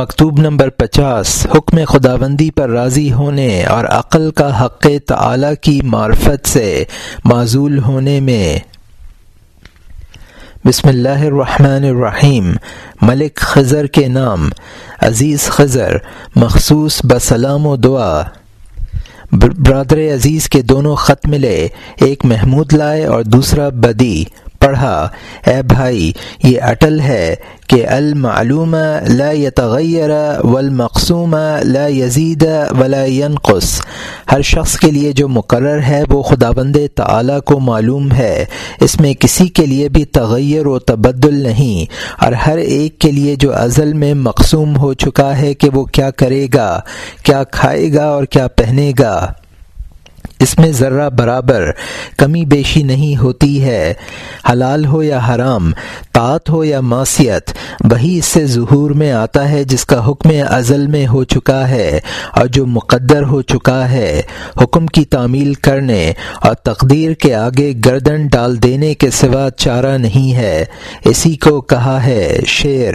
مکتوب نمبر پچاس، حکم خداوندی پر راضی ہونے اور عقل کا حق تعلیٰ کی معرفت سے معذول ہونے میں۔ بسم اللہ الرحمن الرحیم۔ ملک خضر کے نام۔ عزیز خضر، مخصوص بسلام و دعا۔ برادر عزیز کے دونوں خط ملے، ایک محمود لائے اور دوسرا بدی۔ پڑھا، اے بھائی، یہ اٹل ہے کہ المعلوم لا يتغیر والمقسوم لا یزید ولا ينقص ہر شخص کے لیے جو مقرر ہے، وہ خدا بند تعلیٰ کو معلوم ہے۔ اس میں کسی کے لیے بھی تغیر و تبدل نہیں۔ اور ہر ایک کے لیے جو ازل میں مقصوم ہو چکا ہے کہ وہ کیا کرے گا، کیا کھائے گا اور کیا پہنے گا۔ اس میں ذرہ برابر کمی بیشی نہیں ہوتی ہے۔ حلال ہو یا حرام، طاعت ہو یا معصیت، وہی اس سے ظہور میں آتا ہے جس کا حکم ازل میں ہو چکا ہے اور جو مقدر ہو چکا ہے۔ حکم کی تعمیل کرنے اور تقدیر کے آگے گردن ڈال دینے کے سوا چارہ نہیں ہے۔ اسی کو کہا ہے شعر۔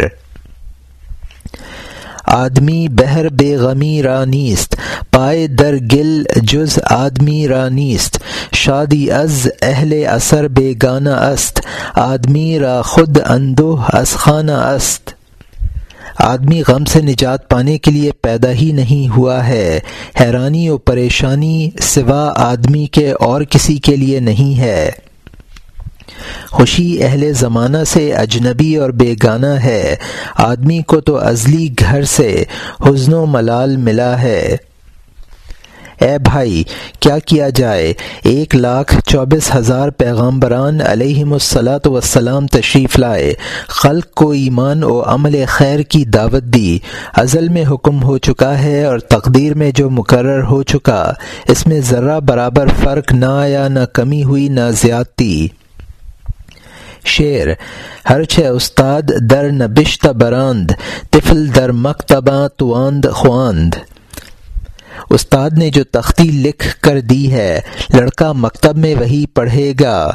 آدمی بہر بے غمی را نیست۔ پائے در گل جز آدمی را نیست، شادی از اہل اثر بے است، آدمی را خود اندوہ از خانہ است۔ آدمی غم سے نجات پانے کے لیے پیدا ہی نہیں ہوا ہے، حیرانی و پریشانی سوا آدمی کے اور کسی کے لیے نہیں ہے۔ خوشی اہل زمانہ سے اجنبی اور بے گانہ ہے، آدمی کو تو ازلی گھر سے حزن و ملال ملا ہے۔ اے بھائی، کیا کیا جائے؟ ایک لاکھ چوبیس ہزار پیغامبران علیہم السلاۃ وسلام تشریف لائے۔ خلق کو ایمان و عمل خیر کی دعوت دی۔ ازل میں حکم ہو چکا ہے اور تقدیر میں جو مقرر ہو چکا، اس میں ذرہ برابر فرق نہ آیا، نہ کمی ہوئی، نہ زیادتی شعر، ہر چھ استاد در نبشتہ براند، طفل در مکتبہ تواند خواند۔ استاد نے جو تختی لکھ کر دی ہے، لڑکا مکتب میں وہی پڑھے گا۔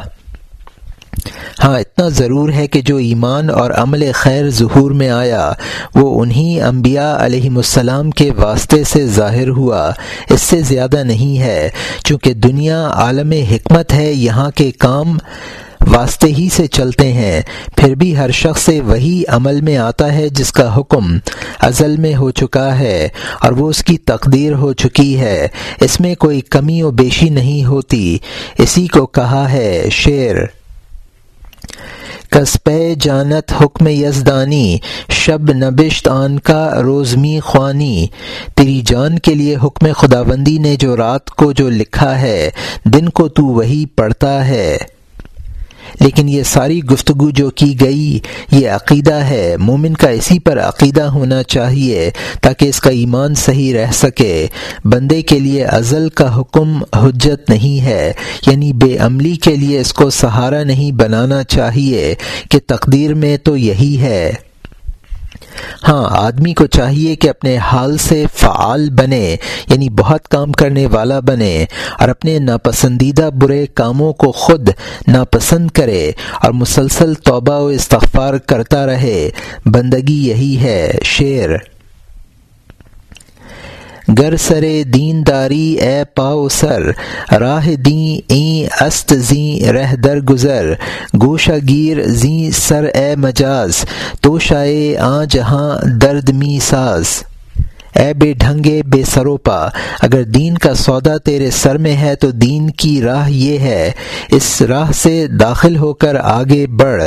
ہاں اتنا ضرور ہے کہ جو ایمان اور عمل خیر ظہور میں آیا، وہ انہی انبیاء علیہم السلام کے واسطے سے ظاہر ہوا۔ اس سے زیادہ نہیں ہے، چونکہ دنیا عالم حکمت ہے، یہاں کے کام واسطے ہی سے چلتے ہیں۔ پھر بھی ہر شخص سے وہی عمل میں آتا ہے جس کا حکم ازل میں ہو چکا ہے اور وہ اس کی تقدیر ہو چکی ہے۔ اس میں کوئی کمی و بیشی نہیں ہوتی۔ اسی کو کہا ہے شعر۔ کسپ جانت حکم یزدانی، شب نبشت آن کا روزمی خوانی۔ تیری جان کے لیے حکم خداوندی نے جو رات کو جو لکھا ہے، دن کو تو وہی پڑھتا ہے۔ لیکن یہ ساری گفتگو جو کی گئی، یہ عقیدہ ہے۔ مومن کا اسی پر عقیدہ ہونا چاہیے تاکہ اس کا ایمان صحیح رہ سکے۔ بندے کے لیے ازل کا حکم حجت نہیں ہے۔ یعنی بے عملی کے لیے اس کو سہارا نہیں بنانا چاہیے کہ تقدیر میں تو یہی ہے۔ ہاں آدمی کو چاہیے کہ اپنے حال سے فعال بنے یعنی بہت کام کرنے والا بنے، اور اپنے ناپسندیدہ برے کاموں کو خود ناپسند کرے، اور مسلسل توبہ و استغفار کرتا رہے۔ بندگی یہی ہے، شعر۔ گر سر دین داری اے پاؤ سر، راہ دیں این است زیں رہ در گزر، گوشہ گیر زیں سر اے مجاز تو شائے آ جہاں درد می ساز۔ اے بے ڈھنگے بے سروپا، اگر دین کا سودا تیرے سر میں ہے تو دین کی راہ یہ ہے، اس راہ سے داخل ہو کر آگے بڑھ۔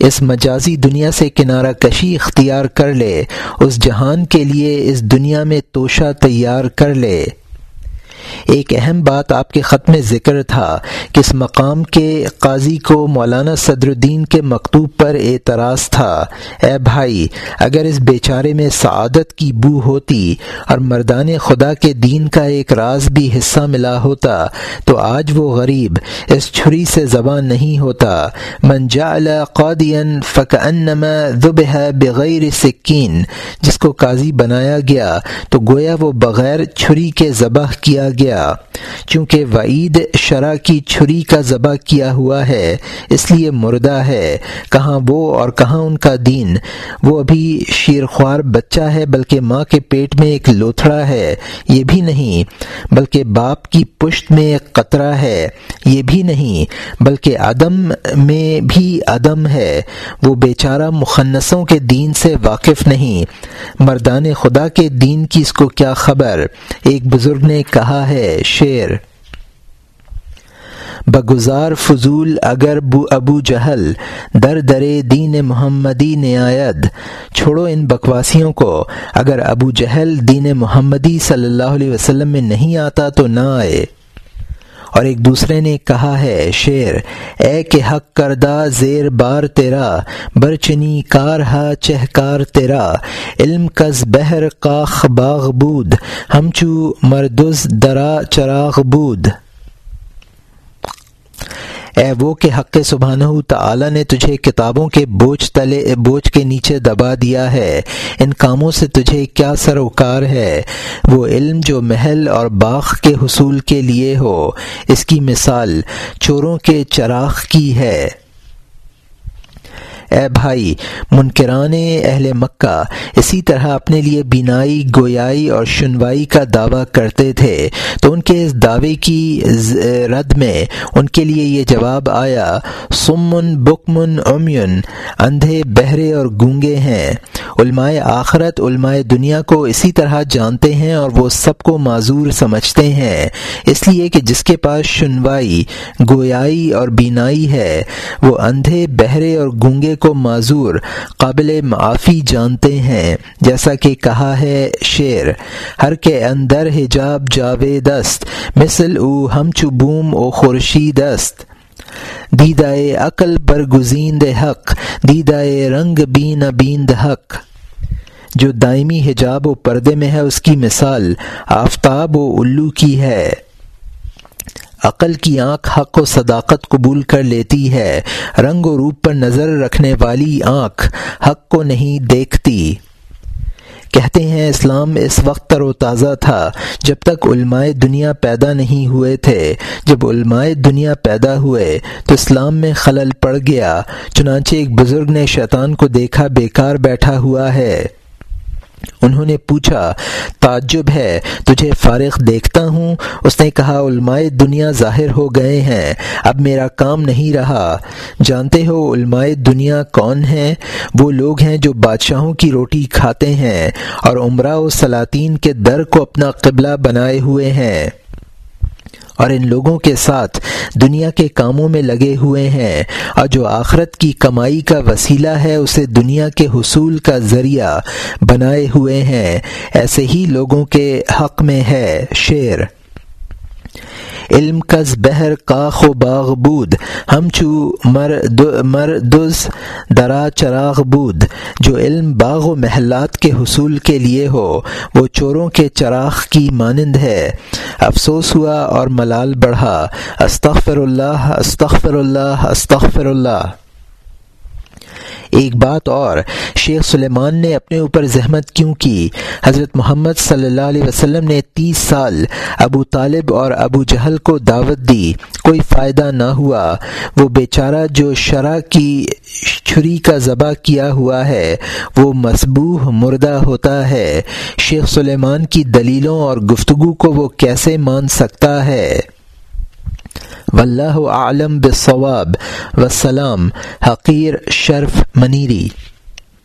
اس مجازی دنیا سے کنارہ کشی اختیار کر لے، اس جہان کے لیے اس دنیا میں توشہ تیار کر لے۔ ایک اہم بات آپ کے خط میں ذکر تھا کہ اس مقام کے قاضی کو مولانا صدر الدین کے مکتوب پر اعتراض تھا۔ اے بھائی، اگر اس بیچارے میں سعادت کی بو ہوتی اور مردان خدا کے دین کا ایک راز بھی حصہ ملا ہوتا، تو آج وہ غریب اس چھری سے زبان نہیں ہوتا۔ من جعل قادین فکانما ذبح بغیر سکین، جس کو قاضی بنایا گیا، تو گویا وہ بغیر چھری کے ذبح کیا گیا۔ چونکہ وعید شرح کی چھری کا ذبح کیا ہوا ہے، اس لیے مردہ ہے۔ کہاں وہ اور کہاں ان کا دین؟ وہ ابھی شیرخوار بچہ ہے، بلکہ ماں کے پیٹ میں ایک لوتھڑا ہے۔ یہ بھی نہیں، بلکہ باپ کی پشت میں ایک قطرہ ہے۔ یہ بھی نہیں، بلکہ عدم میں بھی عدم ہے۔ وہ بیچارہ مخنصوں کے دین سے واقف نہیں۔ مردان خدا کے دین کی اس کو کیا خبر؟ ایک بزرگ نے کہا ہے شعر۔ بگزار فضول اگر بو ابو جہل در درے دین محمدی نعایت چھوڑو ان بکواسیوں کو۔ اگر ابو جہل دین محمدی صلی اللہ علیہ وسلم میں نہیں آتا تو نہ آئے۔ اور ایک دوسرے نے کہا ہے شعر اے کہ حق کردہ زیر بار تیرا، برچنی کار ہا چہکار تیرا، علم کز بہر کاخ باغ بود ہمچو مردز درا چراغ بود۔ اے وہ کہ حق سبحانہ تعالی نے تجھے کتابوں کے بوجھ تلے، بوجھ کے نیچے دبا دیا ہے۔ ان کاموں سے تجھے کیا سروکار ہے؟ وہ علم جو محل اور باغ کے حصول کے لیے ہو۔ اس کی مثال چوروں کے چراغ کی ہے۔ اے بھائی، منکران اہل مکہ اسی طرح اپنے لیے بینائی، گویائی اور شنوائی کا دعویٰ کرتے تھے۔ تو ان کے اس دعوے کی رد میں ان کے لیے یہ جواب آیا، سمن، بکمن امین اندھے، بہرے اور گونگے ہیں۔ علماء آخرت، علماء دنیا کو اسی طرح جانتے ہیں اور وہ سب کو معذور سمجھتے ہیں۔ اس لیے کہ جس کے پاس شنوائی، گویائی اور بینائی ہے، وہ اندھے، بہرے اور گونگے کو معذور، قابل معافی جانتے ہیں۔ جیسا کہ کہا ہے شعر، ہر کے اندر حجاب جاوے دست، مثل او ہم چبوم او خورشی دست۔ دیدائے عقل برگزیند حق، دیدائے رنگ بین بیند حق۔ جو دائمی حجاب و پردے میں ہے، اس کی مثال آفتاب و الو کی ہے۔ عقل کی آنکھ حق و صداقت قبول کر لیتی ہے، رنگ و روپ پر نظر رکھنے والی آنکھ حق کو نہیں دیکھتی۔ کہتے ہیں، اسلام اس وقت تر و تازہ تھا جب تک علماء دنیا پیدا نہیں ہوئے تھے۔ جب علماء دنیا پیدا ہوئے تو اسلام میں خلل پڑ گیا، چنانچہ ایک بزرگ نے شیطان کو دیکھا، بیکار بیٹھا ہوا ہے۔ انہوں نے پوچھا، تعجب ہے، تجھے فارغ دیکھتا ہوں؟ اس نے کہا، علماء دنیا ظاہر ہو گئے ہیں، اب میرا کام نہیں رہا۔ جانتے ہو علماء دنیا کون ہیں؟ وہ لوگ ہیں جو بادشاہوں کی روٹی کھاتے ہیں اور عمرہ و سلاطین کے در کو اپنا قبلہ بنائے ہوئے ہیں۔ اور ان لوگوں کے ساتھ دنیا کے کاموں میں لگے ہوئے ہیں۔ اور جو آخرت کی کمائی کا وسیلہ ہے، اسے دنیا کے حصول کا ذریعہ بنائے ہوئے ہیں۔ ایسے ہی لوگوں کے حق میں ہے شعر۔ علم کز بہر کاخ و باغ بود، ہم چو مر درا چراغ بود۔ جو علم باغ و محلات کے حصول کے لیے ہو، وہ چوروں کے چراغ کی مانند ہے۔ افسوس ہوا اور ملال بڑھا۔ استغفر اللہ استغفر اللہ استغفر اللہ۔ ایک بات اور، شیخ سلیمان نے اپنے اوپر زحمت کیوں کی؟ حضرت محمد صلی اللہ علیہ وسلم نے تیس سال ابو طالب اور ابو جہل کو دعوت دی، کوئی فائدہ نہ ہوا۔ وہ بیچارہ جو شرح کی چھری کا ذبح کیا ہوا ہے، وہ مصبوح مردہ ہوتا ہے۔ شیخ سلیمان کی دلیلوں اور گفتگو کو وہ کیسے مان سکتا ہے؟ واللہ عالم بالصواب والسلام حقیر شرف منیری۔